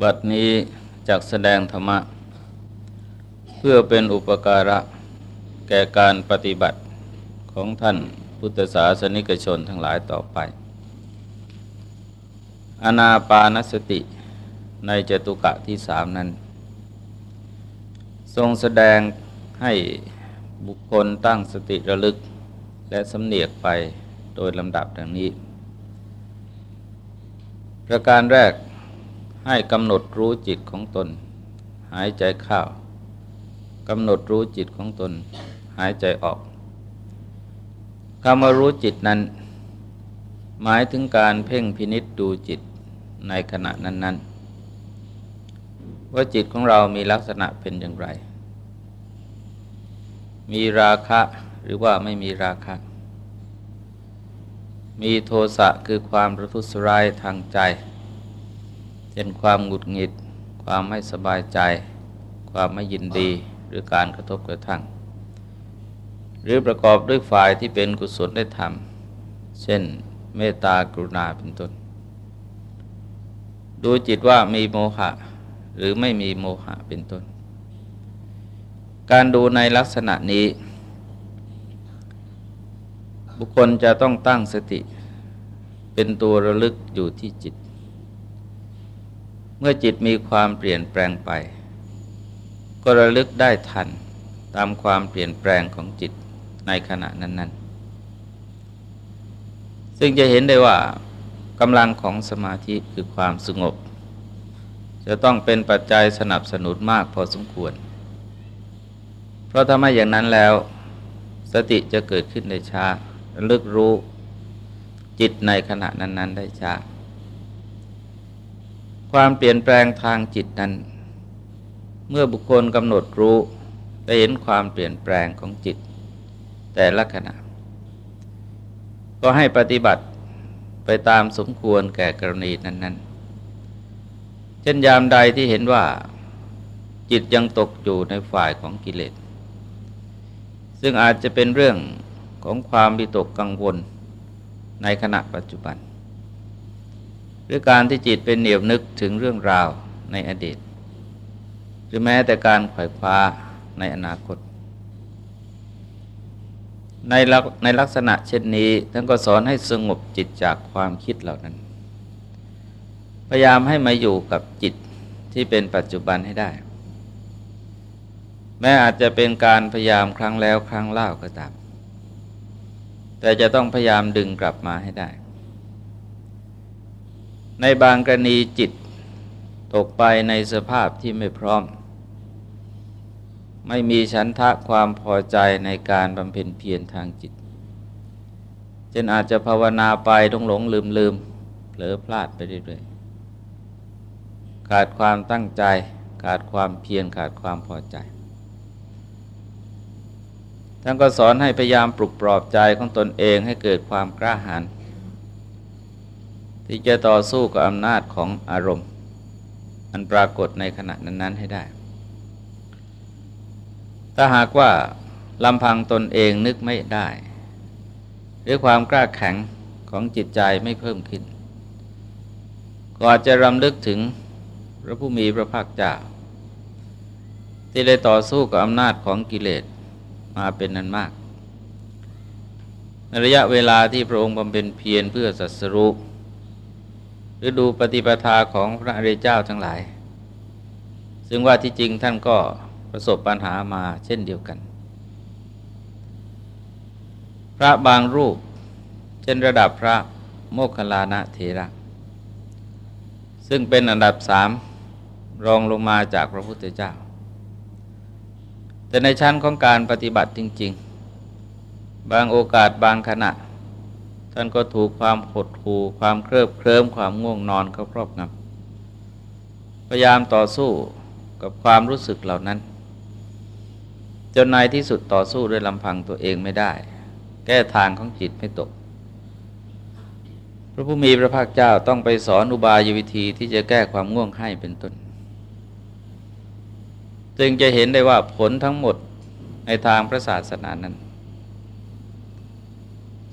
บัดนี้จักแสดงธรรมะ เพื่อเป็นอุปการะ แก่การปฏิบัติของท่านพุทธศาสนิกชนทั้งหลายต่อไป อนาปานสติในจตุกะที่สามนั้น ทรงแสดงให้บุคคลตั้งสติระลึกและสำเนียกไปโดยลำดับดังนี้ ประการแรก ให้กำหนดรู้จิตของตน หายใจเข้ากำหนดรู้จิตของตน หายใจออกคำว่ารู้จิตนั้น หมายถึงการเพ่งพินิษดูจิตในขณะนั้น ๆ ว่าจิตของเรามีลักษณะเป็นอย่างไร มีราคะหรือว่าไม่มีราคะ มีโทสะคือความประทุษร้ายทางใจ เช่นความหงุดหงิด ความไม่สบายใจ ความไม่ยินดีหรือการกระทบกระทั่ง หรือประกอบด้วยฝ่ายที่เป็นกุศลได้ทำเช่นเมตตากรุณาเป็นต้น ดูจิตว่ามีโมหะหรือไม่มีโมหะเป็นต้น การดูในลักษณะนี้ บุคคลจะต้องตั้งสติ เป็นตัวระลึกอยู่ที่จิต มื่อจิตมีความเปลี่ยนแปลงไป ก็ระลึกได้ทันตามความเปลี่ยนแปลงของจิตในขณะนั้น ๆ ซึ่งจะเห็นได้ว่ากำลังของสมาธิคือความสงบ จะต้องเป็นปัจจัยสนับสนุนมากพอสมควร เพราะถ้าไม่อย่างนั้นแล้ว สติจะเกิดขึ้นได้ช้าระลึกรู้จิตในขณะนั้น ๆ ได้ช้า ความเปลี่ยนแปลงทางจิตนั้น เมื่อบุคคลกำหนดรู้ได้เห็นความเปลี่ยนแปลงของจิต แต่ละขณะ ก็ให้ปฏิบัติไปตามสมควรแก่กรณีนั้น ๆ เช่นยามใดที่เห็นว่า จิตยังตกอยู่ในฝ่ายของกิเลส ซึ่งอาจจะเป็นเรื่องของความวิตกกังวลในขณะปัจจุบัน หรือการที่จิตเป็นเหนียวนึกถึงเรื่องราวในอดีต หรือแม้แต่การไขว่คว้าในอนาคต ในลักในลักษณะเช่นนี้ท่านก็สอนให้สงบจิตจากความคิดเหล่านั้น พยายามให้มาอยู่กับจิตที่เป็นปัจจุบันให้ได้ แม้อาจจะเป็นการพยายามครั้งแล้วครั้งเล่าก็ตาม แต่จะต้องพยายามดึงกลับมาให้ได้ ในบางกรณีจิตตกไปในสภาพที่ไม่พร้อม ไม่มีฉันทะความพอใจในการบำเพ็ญเพียรทางจิตจนอาจจะภาวนาไปต้องหลงลืมลืมเผลอพลาดไปเรื่อยๆขาดความตั้งใจขาดความเพียรขาดความพอใจ ท่านก็สอนให้พยายามปลุกปลอบใจของตนเองให้เกิดความกล้าหาญ ที่จะต่อสู้กับอำนาจของอารมณ์ อันปรากฏในขณะนั้น ๆ ให้ได้ ถ้าหากว่าลำพังตนเองนึกไม่ได้ หรือความกล้าแข็งของจิตใจไม่เพิ่มขึ้นก็อาจจะรำลึกถึงพระผู้มีพระภาคเจ้า ที่ได้ต่อสู้กับอำนาจของกิเลสมาเป็นนั้นมากในระยะเวลาที่พระองค์บำเพ็ญเพียรเพื่อสัสรุ รือดูปฏิปทาของพระอริยเจ้าทั้งหลาย ซึ่งว่าที่จริงท่านก็ประสบปัญหามาเช่นเดียวกัน พระบางรูป เช่นระดับพระโมคคัลลานะเทระ ซึ่งเป็นอันดับสามรองลงมาจากพระพุทธเจ้า แต่ในชั้นของการปฏิบัติจริง ๆ บางโอกาสบางขณะ ท่านก็ถูกความหดหู่ความเคริบเคลิ้มความง่วงนอนเขาครอบงำพยายามต่อสู้กับความรู้สึกเหล่านั้น จนในที่สุดต่อสู้ด้วยลำพังตัวเองไม่ได้ แก้ทางของจิตไม่ตก พระผู้มีพระภาคเจ้าต้องไปสอนอุบายวิธีที่จะแก้ความง่วงให้เป็นต้น จึงจะเห็นได้ว่าผลทั้งหมดในทางพระศาสนานั้น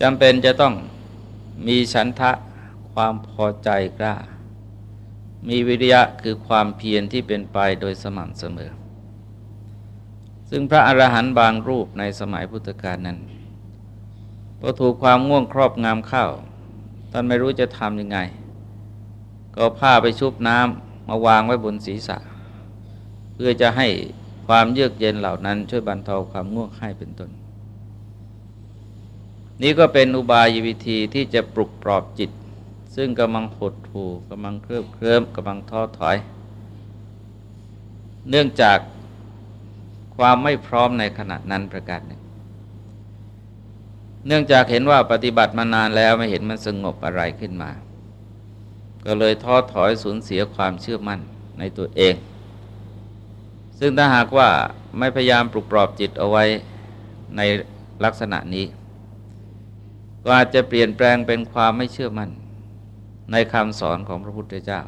จำเป็นจะต้องมีฉันทะความพอใจกล้า มีวิริยะคือความเพียรที่เป็นไปโดยสม่ำเสมอ ซึ่งพระอรหันต์บางรูปในสมัยพุทธกาลนั้นพอถูกความง่วงครอบงำเข้าท่านไม่รู้จะทำยังไง ก็ผ้าไปชุบน้ำมาวางไว้บนศีรษะ เพื่อจะให้ความเยือกเย็นเหล่านั้นช่วยบรรเทาความง่วงให้เป็นต้น นี่ก็เป็นอุบายวิธีที่จะปลุกปลอบจิต ซึ่งกำลังหดหู่กำลังเครือบเคลิ้มกำลังท้อถอย เนื่องจากความไม่พร้อมในขณะนั้นประการหนึ่ง เนื่องจากเห็นว่าปฏิบัติมานานแล้วไม่เห็นมันสงบอะไรขึ้นมา ก็เลยท้อถอยสูญเสียความเชื่อมั่นในตัวเอง ซึ่งถ้าหากว่าไม่พยายามปลุกปลอบจิตเอาไว้ในลักษณะนี้ ก็อาจจะเปลี่ยนแปลงเป็นความไม่เชื่อมั่น ในคำสอนของพระพุทธเจ้า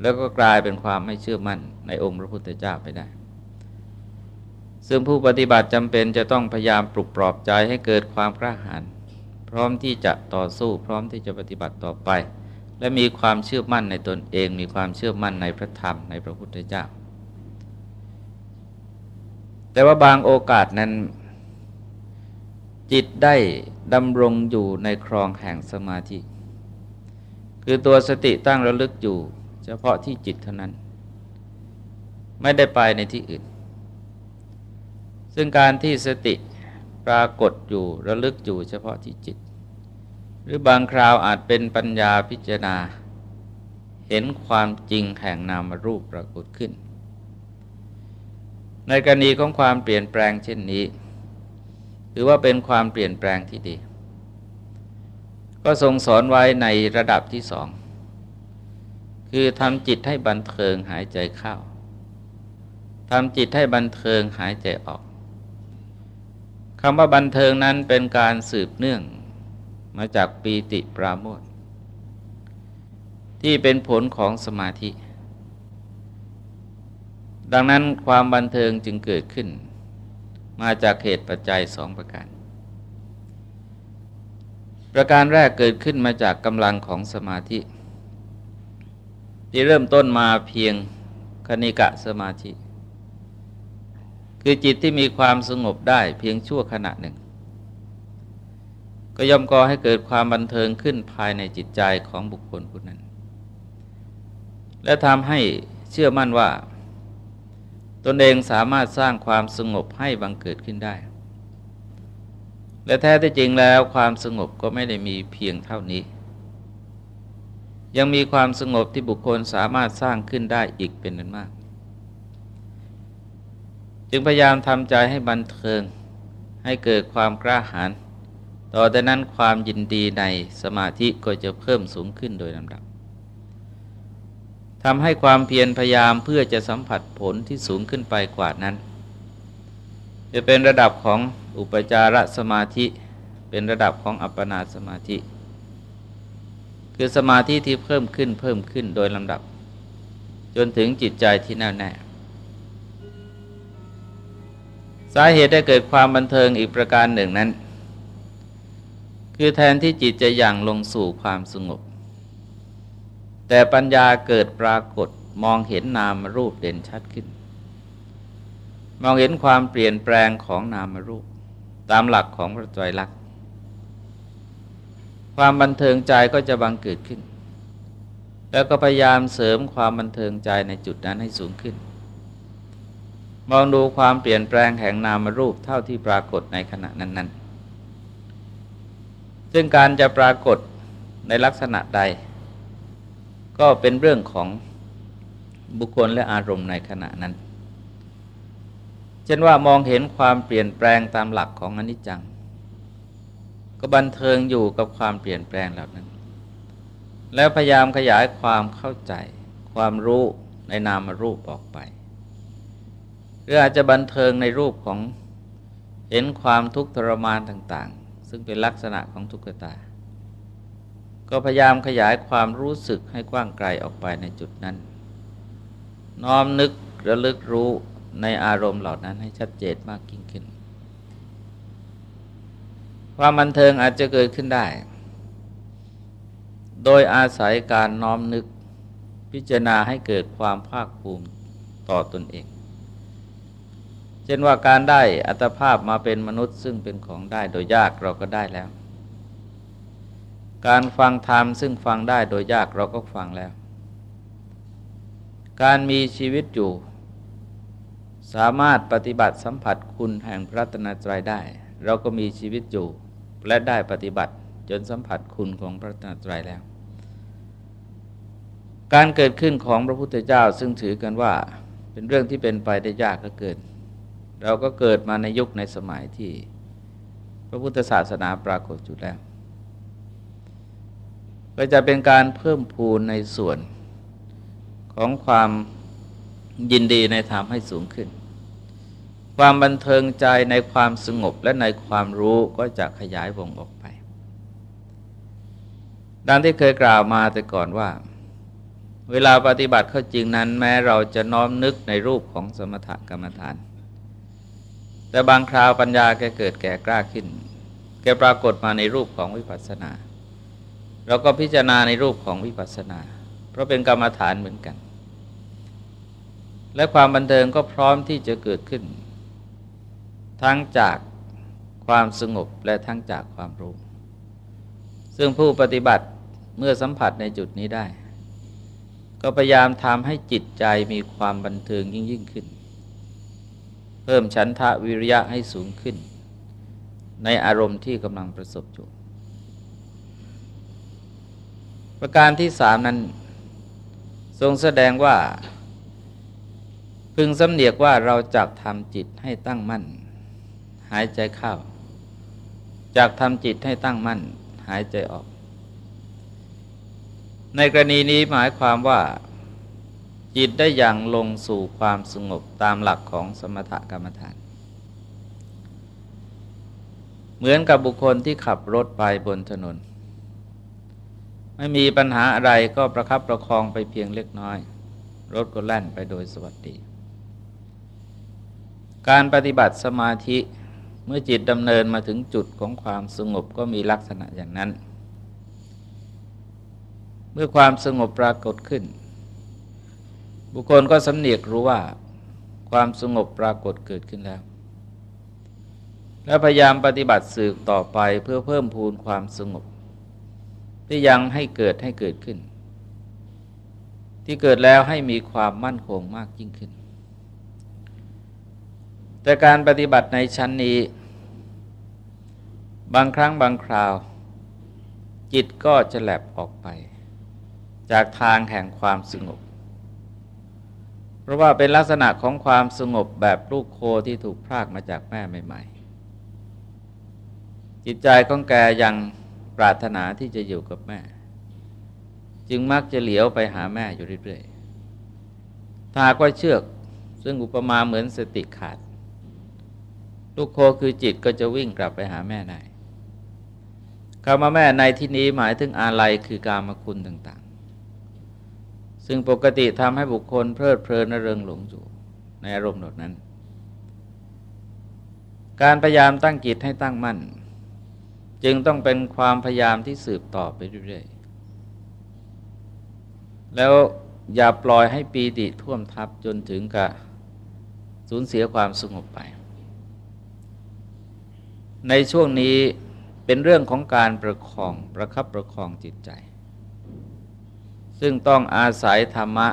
แล้วก็กลายเป็นความไม่เชื่อมั่นในองค์พระพุทธเจ้าไปได้ ซึ่งผู้ปฏิบัติจำเป็นจะต้องพยายามปลุกปลอบใจให้เกิดความกล้าหาญพร้อมที่จะต่อสู้พร้อมที่จะปฏิบัติต่อไป และมีความเชื่อมั่นในตนเอง มีความเชื่อมั่นในพระธรรมในพระพุทธเจ้า แต่ว่าบางโอกาสนั้น จิตได้ดำรงอยู่ในครองแห่งสมาธิ คือตัวสติตั้งระลึกอยู่ เฉพาะที่จิตเท่านั้น ไม่ได้ไปในที่อื่น ซึ่งการที่สติปรากฏอยู่ระลึกอยู่เฉพาะที่จิต หรือบางคราวอาจเป็นปัญญาพิจารณา เห็นความจริงแห่งนามรูปปรากฏขึ้น ในกรณีของความเปลี่ยนแปลงเช่นนี้ ถือว่าเป็นความเปลี่ยนแปลงที่ดี ก็ทรงสอนไว้ในระดับที่สอง คือทำจิตให้บันเทิงหายใจเข้าทำจิตให้บันเทิงหายใจออกคำว่าบันเทิงนั้นเป็นการสืบเนื่องมาจากปีติปราโมทที่เป็นผลของสมาธิ ดังนั้นความบันเทิงจึงเกิดขึ้น มาจากเหตุปัจจัยสองประการ ประการแรกเกิดขึ้นมาจากกำลังของสมาธิ ที่เริ่มต้นมาเพียงคณิกะสมาธิ คือจิตที่มีความสงบได้เพียงชั่วขณะหนึ่ง ก็ย่อมก่อให้เกิดความบันเทิงขึ้นภายในจิตใจของบุคคลผู้นั้น และทำให้เชื่อมั่นว่า ตนเองสามารถสร้างความสงบให้บังเกิดขึ้นได้ และแท้ที่จริงแล้วความสงบก็ไม่ได้มีเพียงเท่านี้ ยังมีความสงบที่บุคคลสามารถสร้างขึ้นได้อีกเป็นนั้นมาก จึงพยายามทำใจให้บันเทิง ให้เกิดความกล้าหาญต่อแต่นั้นความยินดีในสมาธิก็จะเพิ่มสูงขึ้นโดยลำดับ ทำให้ความเพียรพยายามเพื่อจะสัมผัสผลที่สูงขึ้นไปกว่านั้น จะเป็นระดับของอุปจารสมาธิ เป็นระดับของอัปปนาสมาธิ คือสมาธิที่เพิ่มขึ้นเพิ่มขึ้นโดยลำดับ จนถึงจิตใจที่แน่วแน่ สาเหตุได้เกิดความบันเทิงอีกประการหนึ่งนั้น คือแทนที่จิตจะยังลงสู่ความสงบ แต่ปัญญาเกิดปรากฏมองเห็นนามรูปเด่นชัดขึ้น มองเห็นความเปลี่ยนแปลงของนามรูป ตามหลักของพระไตรลักษณ์ความบันเทิงใจก็จะบังเกิดขึ้น แล้วก็พยายามเสริมความบันเทิงใจในจุดนั้นให้สูงขึ้น มองดูความเปลี่ยนแปลงแห่งนามรูปเท่าที่ปรากฏในขณะนั้น ๆ ซึ่งการจะปรากฏในลักษณะใด ก็เป็นเรื่องของบุคคลและอารมณ์ในขณะนั้น เช่นว่ามองเห็นความเปลี่ยนแปลงตามหลักของอนิจจัง ก็บันเทิงอยู่กับความเปลี่ยนแปลงเหล่านั้น แล้วพยายามขยายความเข้าใจ ความรู้ในนามรูปออกไป หรืออาจจะบันเทิงในรูปของเห็นความทุกข์ทรมานต่าง ๆ ซึ่งเป็นลักษณะของทุกขตา ก็พยายามขยายความรู้สึกให้กว้างไกลออกไปในจุดนั้น น้อมนึกระลึกรู้ในอารมณ์เหล่านั้นให้ชัดเจนมากยิ่งขึ้น ความบันเทิงอาจจะเกิดขึ้นได้ โดยอาศัยการน้อมนึกพิจารณาให้เกิดความภาคภูมิต่อตนเอง เช่นว่าการได้อัตภาพมาเป็นมนุษย์ซึ่งเป็นของได้โดยยากเราก็ได้แล้ว การฟังธรรมซึ่งฟังได้โดยยากเราก็ฟังแล้ว การมีชีวิตอยู่ สามารถปฏิบัติสัมผัสคุณแห่งพระตนตรัยได้ เราก็มีชีวิตอยู่ และได้ปฏิบัติจนสัมผัสคุณของพระตนตรัยแล้ว การเกิดขึ้นของพระพุทธเจ้าซึ่งถือกันว่าเป็นเรื่องที่เป็นไปได้ยากก็เกิดเราก็เกิดมาในยุคในสมัยที่ พระพุทธศาสนาปรากฏอยู่แล้ว ก็จะเป็นการเพิ่มพูนในส่วนของความยินดีในธรรมให้สูงขึ้น ความบันเทิงใจในความสงบและในความรู้ก็จะขยายวงออกไป ดังที่เคยกล่าวมาแต่ก่อนว่า เวลาปฏิบัติเข้าจริงนั้น แม้เราจะน้อมนึกในรูปของสมถกรรมฐาน แต่บางคราวปัญญาแกเกิดแก่กล้าขึ้น แกปรากฏมาในรูปของวิปัสสนา เราก็พิจารณาในรูปของวิปัสสนา เพราะเป็นกรรมฐานเหมือนกัน และความบันเทิงก็พร้อมที่จะเกิดขึ้น ทั้งจากความสงบและทั้งจากความรู้ ซึ่งผู้ปฏิบัติเมื่อสัมผัสในจุดนี้ได้ ก็พยายามทำให้จิตใจมีความบันเทิงยิ่งยิ่งขึ้น เพิ่มฉันทะวิริยะให้สูงขึ้น ในอารมณ์ที่กำลังประสบอยู่ ประการที่สามนั้น ทรงแสดงว่า พึงสำเนียกว่าเราจักทำจิตให้ตั้งมั่น หายใจเข้าจากทำจิตให้ตั้งมั่น หายใจออก ในกรณีนี้หมายความว่า จิตได้อย่างลงสู่ความสงบตามหลักของสมถกรรมฐาน เหมือนกับบุคคลที่ขับรถไปบนถนน ไม่มีปัญหาอะไรก็ประคับประคองไปเพียงเล็กน้อย รถก็แล่นไปโดยสวัสดี การปฏิบัติสมาธิเมื่อจิตดำเนินมาถึงจุดของความสงบก็มีลักษณะอย่างนั้น เมื่อความสงบปรากฏขึ้น บุคคลก็สำเนียกรู้ว่า ความสงบปรากฏเกิดขึ้นแล้ว และพยายามปฏิบัติสืบต่อไปเพื่อเพิ่มพูนความสงบ ที่ยังให้เกิดให้เกิดขึ้น ที่เกิดแล้วให้มีความมั่นคงมากยิ่งขึ้น แต่การปฏิบัติในชั้นนี้ บางครั้งบางคราว จิตก็จะแหลบออกไป จากทางแห่งความสงบ เพราะว่าเป็นลักษณะของความสงบแบบลูกโคที่ถูกพรากมาจากแม่ใหม่ ๆ จิตใจของแกยัง ปรารถนาที่จะอยู่กับแม่ จึงมักจะเหลียวไปหาแม่อยู่เรื่อยๆถาก็เชือก ซึ่งอุปมาเหมือนสติขาด ลูกโคคือจิตก็จะวิ่งกลับไปหาแม่ในคำว่าแม่ในที่นี้หมายถึงอาลัยคือกามคุณต่าง ๆ ซึ่งปกติทำให้บุคคลเพลิดเพลินเริงหลงอยู่ในอารมณ์นั้น การพยายามตั้งจิตให้ตั้งมั่น จึงต้องเป็นความพยายามที่สืบต่อไปเรื่อยๆ แล้วอย่าปล่อยให้ปีติท่วมทับจนถึงกับสูญเสียความสงบไป ในช่วงนี้เป็นเรื่องของการประคองประคับประคองจิตใจ ซึ่งต้องอาศัยธรรมะ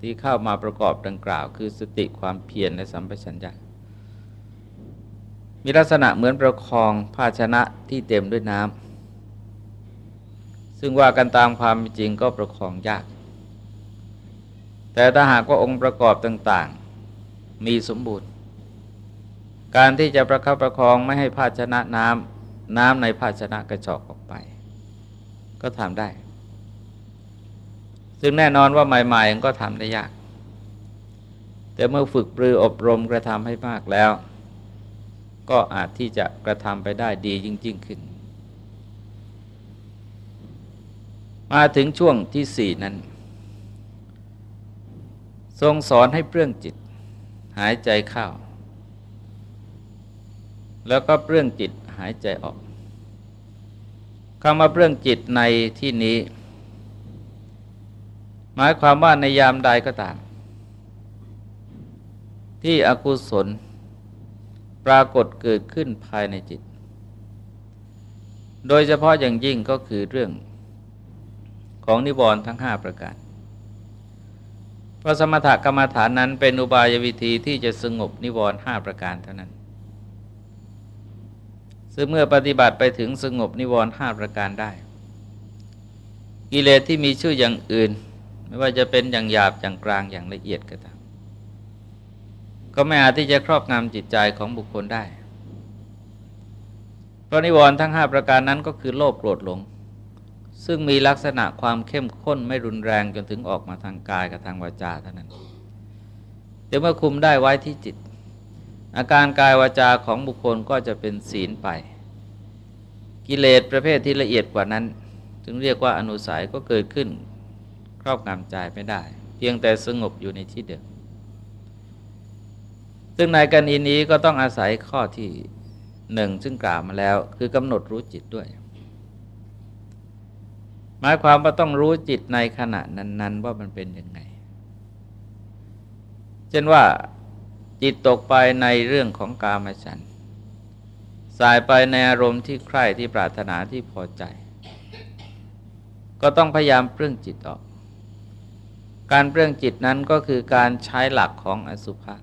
ที่เข้ามาประกอบดังกล่าว คือสติความเพียรและสัมปชัญญะ มีลักษณะเหมือนประคองภาชนะที่เต็มด้วยน้ำซึ่งว่ากันตามความจริงก็ประคองยาก แต่ถ้าหากว่าองค์ประกอบต่างๆ มีสมบูรณ์ การที่จะประคับประคองไม่ให้ภาชนะน้ำน้ำในภาชนะกระจอกออกไป ก็ทำได้ ซึ่งแน่นอนว่าใหม่ๆก็ทำได้ยาก แต่เมื่อฝึกปรืออบรมกระทำให้มากแล้ว ก็อาจที่จะกระทำไปได้ดียิ่งๆขึ้น มาถึงช่วงที่สี่นั้น ทรงสอนให้เปลื้องจิต หายใจเข้า แล้วก็เปลื้องจิตหายใจออกคำว่าเปลื้องจิตในที่นี้ หมายความว่าในยามใดก็ตาม ที่อกุศล ปรากฏเกิดขึ้นภายในจิต โดยเฉพาะอย่างยิ่งก็คือเรื่องของนิวรณ์ทั้งห้าประการ เพราะสมถกรรมฐานนั้นเป็นอุบายวิธีที่จะสงบนิวรณ์ห้าประการเท่านั้น ซึ่งเมื่อปฏิบัติไปถึงสงบนิวรณ์ห้าประการได้ กิเลสที่มีชื่ออย่างอื่น ไม่ว่าจะเป็นอย่างหยาบอย่างกลางอย่างละเอียดก็ตาม ก็ไม่อาจที่จะครอบงำจิตใจของบุคคลได้ เพราะนิวรณ์ทั้งห้าประการนั้นก็คือโลภโกรธหลง ซึ่งมีลักษณะความเข้มข้นไม่รุนแรงจนถึงออกมาทางกายกับทางวาจาเท่านั้นเดี๋ยวเมื่อคุมได้ไว้ที่จิต อาการกายวาจาของบุคคลก็จะเป็นศีลไป กิเลสประเภทที่ละเอียดกว่านั้นจึงเรียกว่าอนุสัยก็เกิดขึ้นครอบงำใจไม่ได้ เพียงแต่สงบอยู่ในที่เดิม ซึ่งในกรณีนี้ก็ต้องอาศัยข้อที่หนึ่งซึ่งกล่าวมาแล้ว คือกำหนดรู้จิตด้วย หมายความว่าต้องรู้จิตในขณะนั้น ๆ ว่ามันเป็นยังไง เช่นว่าจิตตกไปในเรื่องของกามฉันสายไปในอารมณ์ที่ใคร่ที่ปรารถนาที่พอใจ ก็ต้องพยายามเปลื้องจิตออก การเปลื้องจิตนั้นก็คือการใช้หลักของอสุภะ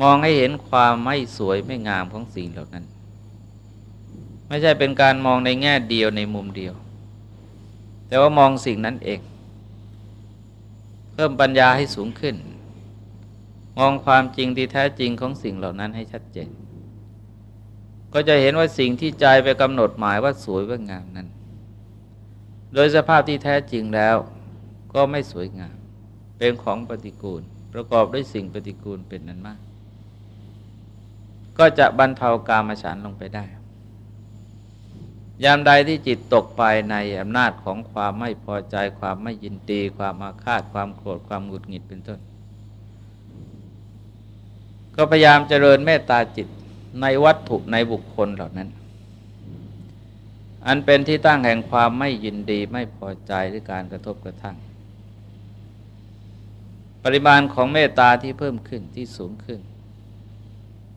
มองให้เห็นความไม่สวยไม่งามของสิ่งเหล่านั้น ไม่ใช่เป็นการมองในแง่เดียวในมุมเดียว แต่ว่ามองสิ่งนั้นเอง เพิ่มปัญญาให้สูงขึ้น มองความจริงที่แท้จริงของสิ่งเหล่านั้นให้ชัดเจน ก็จะเห็นว่าสิ่งที่ใจไปกำหนดหมายว่าสวยว่างามนั้น โดยสภาพที่แท้จริงแล้ว ก็ไม่สวยงาม เป็นของปฏิกูล ประกอบด้วยสิ่งปฏิกูลเป็นนั้นมาก ก็จะบรรเทากามฉันลงไปได้ ยามใดที่จิตตกไปในอำนาจของความไม่พอใจความไม่ยินดี ความอาฆาตความโกรธความหงุดหงิดเป็นต้น ก็พยายามเจริญเมตตาจิตในวัตถุในบุคคลเหล่านั้น อันเป็นที่ตั้งแห่งความไม่ยินดีไม่พอใจหรือการกระทบกระทั่ง ปริมาณของเมตตาที่เพิ่มขึ้นที่สูงขึ้น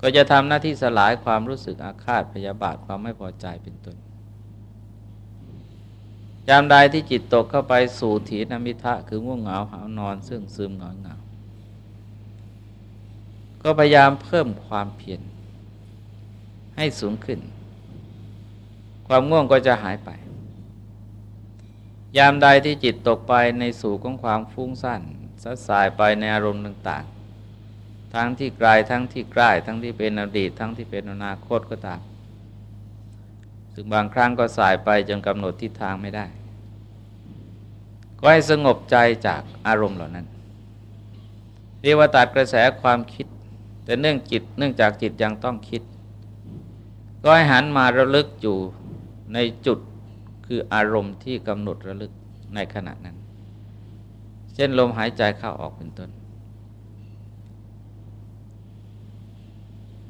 ก็จะทำหน้าที่สลายความรู้สึกอาฆาตพยาบาทความไม่พอใจเป็นต้นยามใดที่จิตตกเข้าไปสู่ถีนมิทะคือง่วงเหงาหานอน ซึ่งซึมหงอยเหงาก็พยายามเพิ่มความเพียรให้สูงขึ้น ความง่วงก็จะหายไป ยามใดที่จิตตกไปในสู่ของความฟุ้งซ่านสัดสายไปในอารมณ์ต่าง ทั้งที่ไกลทั้งที่ใกล้ทั้งที่เป็นอดีต ทั้งที่เป็นอนาคตก็ตาม ซึ่งบางครั้งก็สายไปจนกำหนดทิศทางไม่ได้ ก็ให้สงบใจจากอารมณ์เหล่านั้น เรียกว่าตัดกระแสความคิด แต่เนื่องจิตเนื่องจากจิตยังต้องคิด ก็ให้หันมาระลึกอยู่ในจุดคืออารมณ์ที่กำหนดระลึกในขณะนั้น เช่นลมหายใจเข้าออกเป็นต้น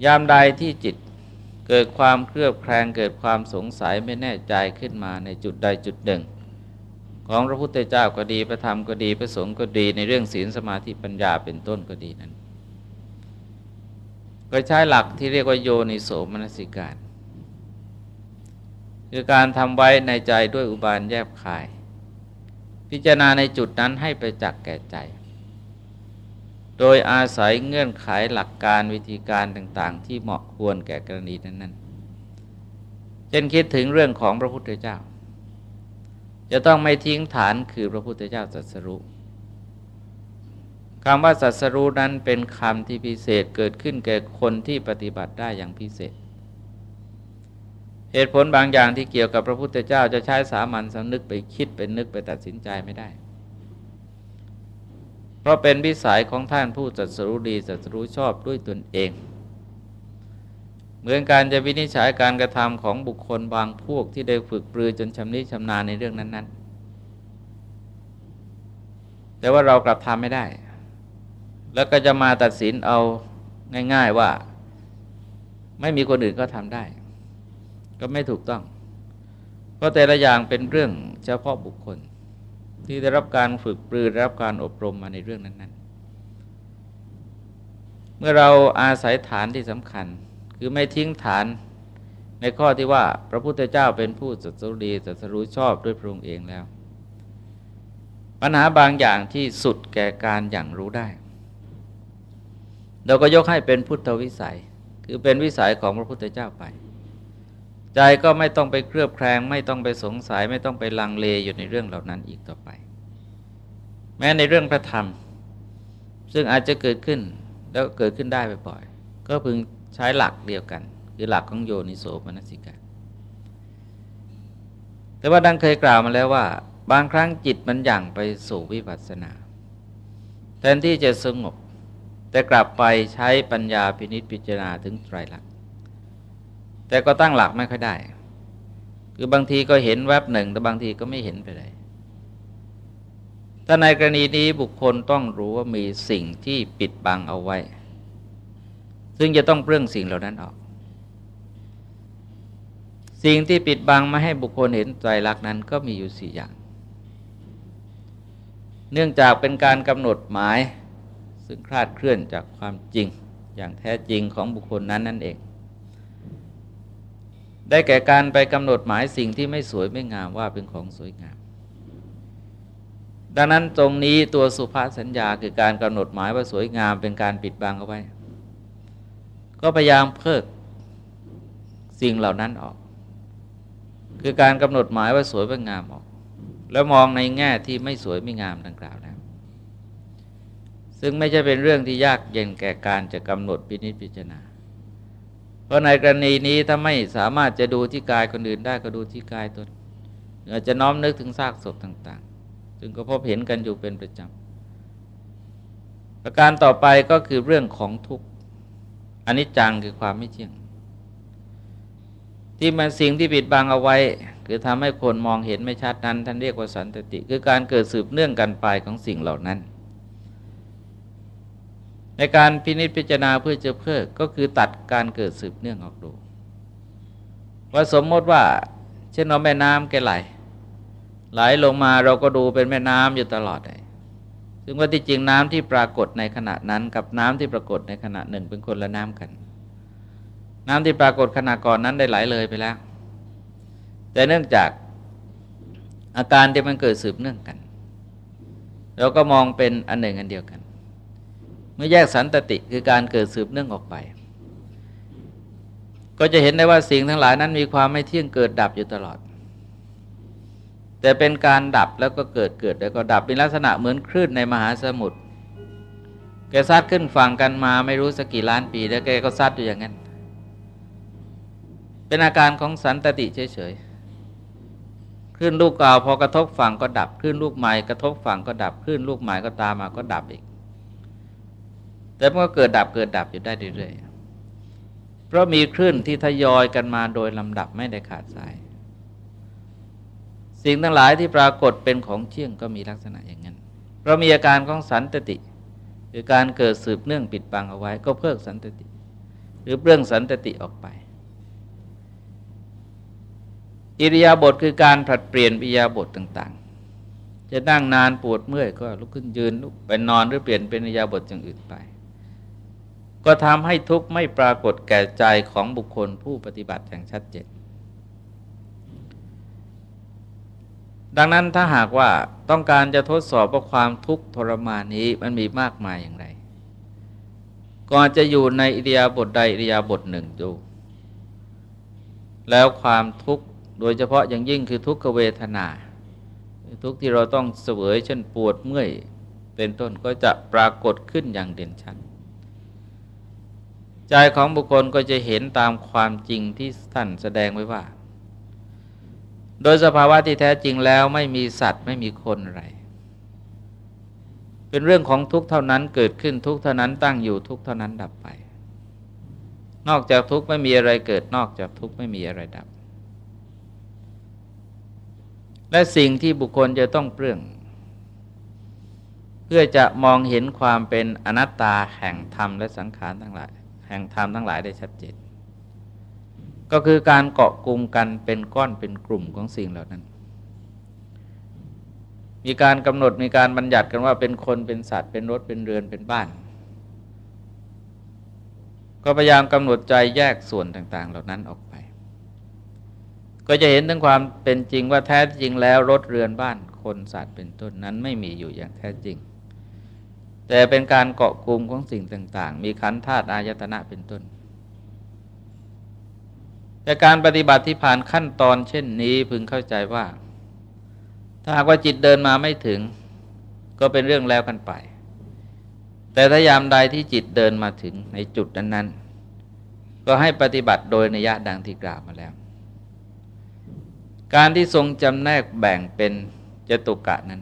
ยามใดที่จิตเกิดความเครือบแคลงเกิดความสงสัยไม่แน่ใจขึ้นมาในจุดใดจุดหนึ่ง ของพระพุทธเจ้าก็ดีพระธรรมก็ดีพระสงฆ์ก็ดีในเรื่องศีลสมาธิปัญญาเป็นต้นก็ดีนั้น ก็ใช้หลักที่เรียกว่าโยนิโสมนสิการ คือการทำไว้ในใจด้วยอุบาลแยบคาย พิจารณาในจุดนั้นให้ไปจักแก่ใจ โดยอาศัยเงื่อนไขหลักการวิธีการต่างๆ ที่เหมาะควรแก่กรณีนั้นๆ เช่นคิดถึงเรื่องของพระพุทธเจ้า จะต้องไม่ทิ้งฐานคือพระพุทธเจ้าสัสรู้คำว่าสัสรู้นั้นเป็นคำที่พิเศษเกิดขึ้นแก่คนที่ปฏิบัติได้อย่างพิเศษ เหตุผลบางอย่างที่เกี่ยวกับพระพุทธเจ้าจะใช้สามัญสำนึกไปคิดเป็นนึกไปตัดสินใจไม่ได้ ราะเป็นวิสัยของท่านผู้จัดสรู้ดีจัดสรู้ชอบด้วยตนเอง เหมือนการจะวินิจฉัยการกระทำของบุคคลบางพวกที่ได้ฝึกปรือจนชำนิชำนาญในเรื่องนั้น ๆ แต่ว่าเรากลับทำไม่ได้ แล้วก็จะมาตัดสินเอาง่าย ๆว่า ไม่มีคนอื่นก็ทำได้ ก็ไม่ถูกต้อง เพราะแต่ละอย่างเป็นเรื่องเฉพาะบุคคล ที่ได้รับการฝึกปรือได้รับการอบรมมาในเรื่องนั้น ๆ เมื่อเราอาศัยฐานที่สำคัญ คือไม่ทิ้งฐานในข้อที่ว่าพระพุทธเจ้าเป็นผู้สัตรีสัตรู้ชอบด้วยพระองค์เองแล้ว ปัญหาบางอย่างที่สุดแก่การอย่างรู้ได้ เราก็ยกให้เป็นพุทธวิสัย คือเป็นวิสัยของพระพุทธเจ้าไป ใจก็ไม่ต้องไปเครือบแคลงไม่ต้องไปสงสัย ไม่ต้องไปลังเลอยู่ในเรื่องเหล่านั้นอีกต่อไป แม้ในเรื่องพระธรรม ซึ่งอาจจะเกิดขึ้นแล้วเกิดขึ้นได้บ่อยๆก็พึงใช้หลักเดียวกัน คือหลักของโยนิโสมนสิกาแต่ว่าดังเคยกล่าวมาแล้วว่า บางครั้งจิตมันยั่งไปสู่วิปัสสนา แทนที่จะสงบ แต่กลับไปใช้ปัญญาพินิจพิจารณาถึงไตรลักษณ์ แต่ก็ตั้งหลักไม่ค่อยได้ คือบางทีก็เห็นแวบหนึ่ง แต่บางทีก็ไม่เห็นไปเลยถ้าในกรณีนี้บุคคลต้องรู้ว่ามีสิ่งที่ปิดบังเอาไว้ ซึ่งจะต้องเปลื้องสิ่งเหล่านั้นออก สิ่งที่ปิดบังไม่ให้บุคคลเห็นใจรักนั้นก็มีอยู่สี่อย่าง เนื่องจากเป็นการกำหนดหมาย ซึ่งคลาดเคลื่อนจากความจริงอย่างแท้จริงของบุคคลนั้นนั่นเอง ได้แก่การไปกำหนดหมายสิ่งที่ไม่สวยไม่งามว่าเป็นของสวยงาม ดังนั้นตรงนี้ตัวสุภาษสัญญาคือการกำหนดหมายว่าสวยงามเป็นการปิดบังเอาไว้ ก็พยายามเพิกสิ่งเหล่านั้นออก คือการกำหนดหมายว่าสวยว่างามออก แล้วมองในแง่ที่ไม่สวยไม่งามดังกล่าวแล้วซึ่งไม่ใช่เป็นเรื่องที่ยากเย็นแก่การจะกำหนดพินิจพิจารณา เพราะในกรณีนี้ถ้าไม่สามารถจะดูที่กายคนอื่นได้ก็ดูที่กายตนอาจจะน้อมนึกถึงซากศพต่างๆ ซึ่งก็พบเห็นกันอยู่เป็นประจำประการต่อไปก็คือเรื่องของทุกข์อันนี้จังคือความไม่เที่ยง ที่มันสิ่งที่ปิดบังเอาไว้ คือทำให้คนมองเห็นไม่ชัดนั้น ท่านเรียกว่าสันตติ คือการเกิดสืบเนื่องกันไปของสิ่งเหล่านั้น ในการพินิจพิจารณาเพื่อจะเพิ่มก็คือตัดการเกิดสืบเนื่องออกดูว่าสมมติว่า เช่นเราแม่น้ำแกไหลไหลลงมาเราก็ดูเป็นแม่น้ำอยู่ตลอดเลยซึ่งว่าที่จริงน้ำที่ปรากฏในขณะนั้น กับน้ำที่ปรากฏในขณะหนึ่งเป็นคนละน้ำกัน น้ำที่ปรากฏขณะก่อนนั้นได้ไหลเลยไปแล้ว แต่เนื่องจากอาการที่มันเกิดสืบเนื่องกัน เราก็มองเป็นอันหนึ่งอันเดียวกัน เมื่อแยกสันตติคือการเกิดสืบเนื่องออกไป ก็จะเห็นได้ว่าสิ่งทั้งหลายนั้นมีความไม่เที่ยงเกิดดับอยู่ตลอด แต่เป็นการดับแล้วก็เกิดเกิดแล้วก็ดับเป็นลักษณะเหมือนคลื่นในมหาสมุทรแกซัดขึ้นฝั่งกันมาไม่รู้สักกี่ล้านปีแล้วแกก็ซัดอยู่อย่างนั้น เป็นอาการของสันตติเฉยๆคลื่นลูกเก่าพอกระทบฝั่งก็ดับคลื่นลูกใหม่กระทบฝั่งก็ดับคลื่นลูกใหม่ก็ตามมาก็ดับอีก แต่มันก็เกิดดับเกิดดับอยู่ได้เรื่อยๆเพราะมีคลื่นที่ทยอยกันมาโดยลำดับไม่ได้ขาดสาย สิ่งทั้งหลายที่ปรากฏเป็นของเชี่ยงก็มีลักษณะอย่างนั้นเพราะมีอาการของสันตติคือการเกิดสืบเนื่องปิดบังเอาไว้ ก็เพิกสันตติ หรือเปลื้องสันตติออกไปอิริยาบถคือการผลัดเปลี่ยนอิริยาบถต่างๆ จะนั่งนานปวดเมื่อยก็ลุกขึ้นยืนลุกไปนอนหรือเปลี่ยนเป็นอิริยาบถอย่างอื่นไป ก็ทำให้ทุกข์ไม่ปรากฏแก่ใจของบุคคลผู้ปฏิบัติอย่างชัดเจน ดังนั้นถ้าหากว่าต้องการจะทดสอบว่าความทุกข์ทรมานนี้มันมีมากมายอย่างไร ก่อนจะอยู่ในอิริยาบถใดอิริยาบถหนึ่งดูแล้วความทุกข์โดยเฉพาะอย่างยิ่งคือทุกขเวทนา ทุกที่เราต้องเสวยเช่นปวดเมื่อยเป็นต้นก็จะปรากฏขึ้นอย่างเด่นชัด ใจของบุคคลก็จะเห็นตามความจริงที่ท่านแสดงไว้ว่า โดยสภาวะที่แท้จริงแล้วไม่มีสัตว์ไม่มีคนอะไร เป็นเรื่องของทุกเท่านั้นเกิดขึ้นทุกเท่านั้นตั้งอยู่ทุกเท่านั้นดับไป นอกจากทุกไม่มีอะไรเกิดนอกจากทุกไม่มีอะไรดับ และสิ่งที่บุคคลจะต้องเปลื้องเพื่อจะมองเห็นความเป็นอนัตตาแห่งธรรมและสังขารทั้งหลาย แห่งธรรมทั้งหลายได้ชัดเจน ก็คือการเกาะกลุ่มกันเป็นก้อนเป็นกลุ่มของสิ่งเหล่านั้น มีการกำหนดมีการบัญญัติกันว่าเป็นคนเป็นสัตว์เป็นรถเป็นเรือนเป็นบ้าน ก็พยายามกำหนดใจแยกส่วนต่าง ๆ เหล่านั้นออกไป ก็จะเห็นถึงความเป็นจริงว่าแท้จริงแล้วรถเรือนบ้านคนสัตว์เป็นต้นนั้นไม่มีอยู่อย่างแท้จริง แต่เป็นการเกาะกลุ่มของสิ่งต่าง ๆ มีขันธาตุอายตนะเป็นต้น แต่การปฏิบัติที่ผ่านขั้นตอนเช่นนี้พึงเข้าใจว่า ถ้าหากว่าจิตเดินมาไม่ถึง ก็เป็นเรื่องแล้วกันไป แต่ถ้ายามใดที่จิตเดินมาถึงในจุดนั้นๆ ก็ให้ปฏิบัติโดยนิยะดังที่กล่าวมาแล้ว การที่ทรงจำแนกแบ่งเป็นจตุกะนั้น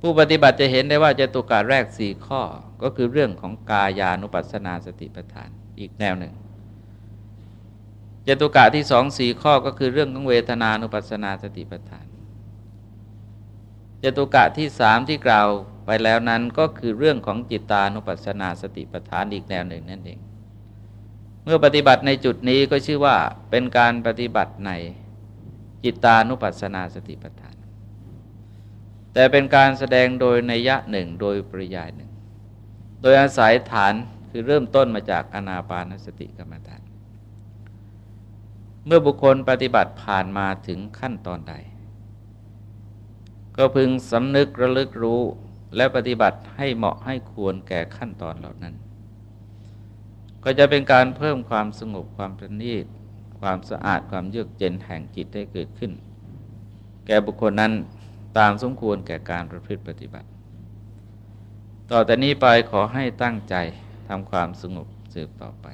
ผู้ปฏิบัติจะเห็นได้ว่าจตุกะแรกสี่ข้อก็คือเรื่องของกายานุปัสสนาสติปัฏฐานอีกแนวหนึ่งจตุกะที่สองสี่ข้อก็คือเรื่องของเวทนานุปัสสนาสติปัฏฐานจตุกะที่สามที่กล่าวไปแล้วนั้นก็คือเรื่องของจิตานุปัสสนาสติปัฏฐานอีกแนวหนึ่งนั่นเอง เมื่อปฏิบัติในจุดนี้ก็ชื่อว่าเป็นการปฏิบัติในจิตานุปัสสนาสติปัฏฐาน แต่เป็นการแสดงโดยนัยยะหนึ่งโดยปริยายหนึ่ง โดยอาศัยฐานคือเริ่มต้นมาจากอนาปานสติกรรมฐาน เมื่อบุคคลปฏิบัติผ่านมาถึงขั้นตอนใด ก็พึงสำนึกระลึกรู้และปฏิบัติให้เหมาะให้ควรแก่ขั้นตอนเหล่านั้น ก็จะเป็นการเพิ่มความสงบความประณีตความสะอาดความเยือกเย็นแห่งจิตได้เกิดขึ้น แก่บุคคลนั้น ตามสมควรแก่การประพฤติปฏิบัติ ต่อแต่นี้ไปขอให้ตั้งใจทำความสงบสืบต่อไป